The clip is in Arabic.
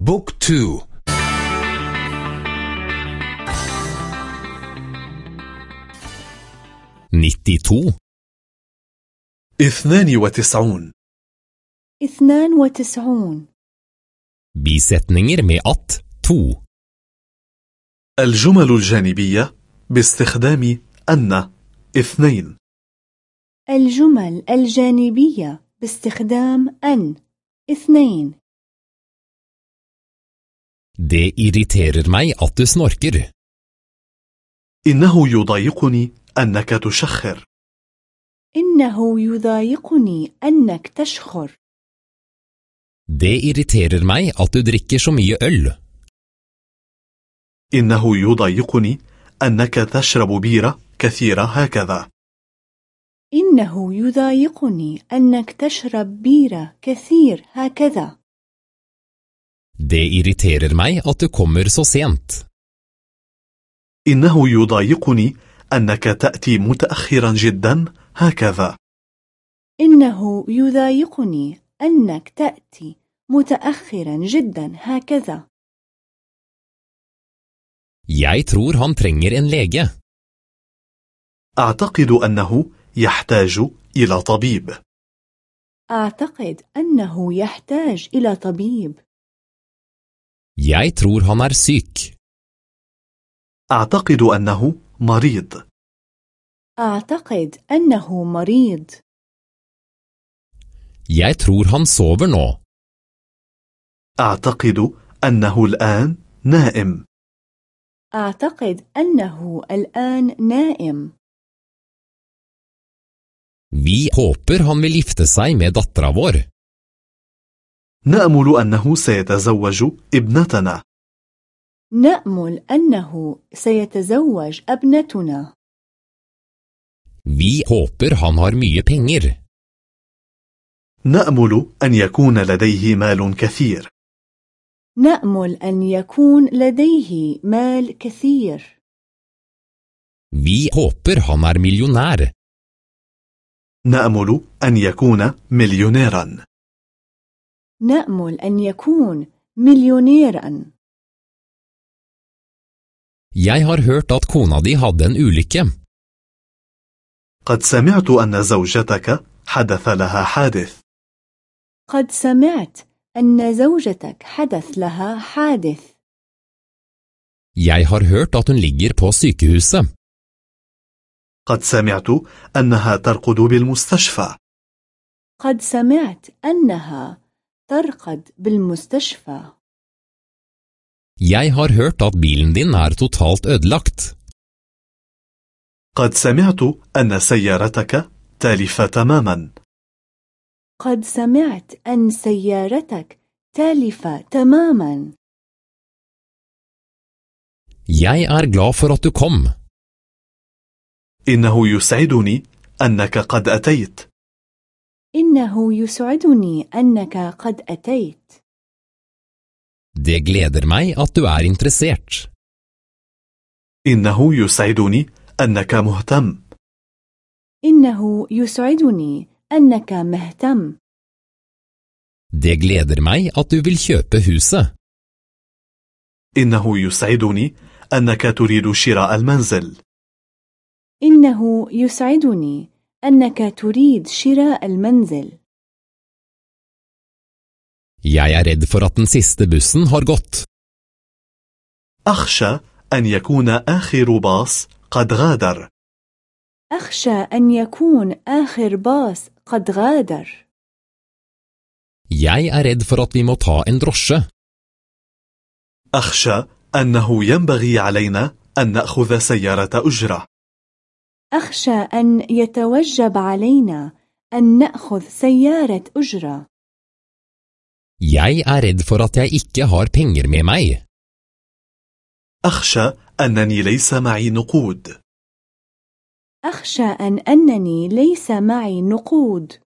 book to. nitti to. اثنان وتسعون. اثنان وتسعون. med at to. الجمل الجانبية باستخدام أن. اثنين. الجمل الجانبية باستخدام أن. اثنين. Det irriterer meg at du snorker. إنه يضايقني أنك تشخر إنه يضايقني أنك تشخر Det irriterer meg at du drikker så mye øl. إنه يضايقني أنك تشرب بيرة كثيرة هكذا إنه يضايقني أنك تشرب بيرة كثير هكذا Det irriterer meg at du kommer så sent. إنه يضايقني أنك تأتي متأخرا جدا هكذا إنه يضايقني أنك تأتي متأخرا جدا هكذا Jeg tror han trenger en lege. أعتقد أنه يحتاج إلى طبيب أعتقد أنه يحتاج إلى طبيب Jeg tror han er syk. أعتقد أنه مريض أعتقد أنه مريض Jeg tror han sover nå. أعتقد أنه الآن نائم أعتقد أنه الآن نائم Vi håper han vil gifte seg med dattera vår. نأمل أنه سيتزوج ابنتنا. نأمل أنه سيتزوج ابنتنا. Vi håper han har mye penger. نأمل أن يكون لديه مال كثير. نأمل أن يكون لديه مال كثير. Vi håper han er millionær. نأمل أن يكون مليونيرا. نأمل أن يكون مليونيرا Jeg har hørt at kona di hadde en ulykke. قد سمعت أن زوجتك حدث لها حادث قد سمعت أن زوجتك حدث لها حادث Jeg har hørt at hun ligger på sykehuset. قد سمعت أنها ترقد بالمستشفى قد سمعت أنها ترقد بالمستشفى Jeg har hørt at bilen din er totalt ødelagt. قد سمعت أن سيارتك تالفة تماما قد سمعت أن سيارتك تالفة تماما Jeg er glad for at du kom. إنه يسعدني أنك قد أتيت إنه يسعدني أنك قد أتيت Det gleder meg at du er interessert. إنه يسعدني أنك مهتم إنه يسعدني أنك مهتم Det gleder meg at du vil kjøpe huset. إنه يسعدني أنك تريد شراء المنزل إنه يسعدني أنك تريد شراء المنزل Jeg er redd for at den siste bussen har gått. أخشى أن يكون آخر باص قد غادر أخشى أن يكون آخر باص قد غادر Jeg er redd for at vi må ta en drosje. أخشى أنه ينبغي علينا أن نأخذ سيارة أجرة أخشى أن يتوجب علينا أن نأخذ سيارة أجرة. Jeg er redd for at jeg ikke har penger med meg. أخشى أنني ليس معي نقود. أخشى أن أنني ليس معي نقود.